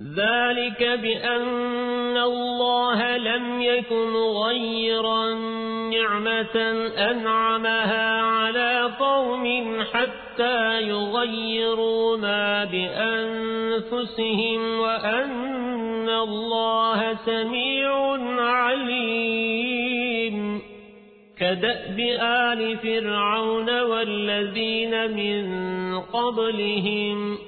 ذلك بأن الله لم يكن غيرا نعمة أنعمها على قوم حتى يغيروا ما بأنفسهم وأن الله سميع عليم كدأب آل فرعون والذين من قبلهم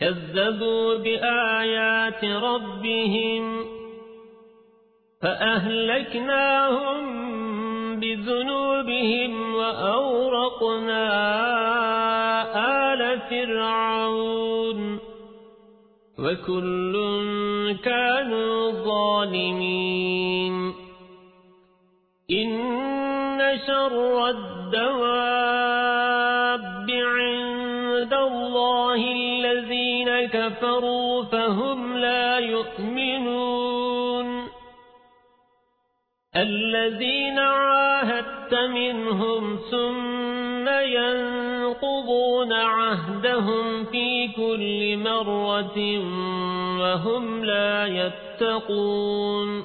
كذبوا بآيات ربهم فأهلكناهم بذنوبهم وأورقنا آل فرعون وكل كانوا ظالمين إن شر الدواب عند الله كفروا فهم لا يؤمنون. الذين عاهدت منهم ثم ينقضون عهدهم في كل مرة وهم لا يتقون.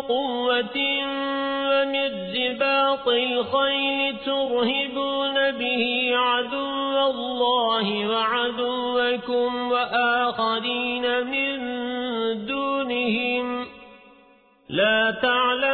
قوة ومن رباط الخيل ترهبون به عدو الله وعدوكم وآخرين من دونهم. لا تعلمونهم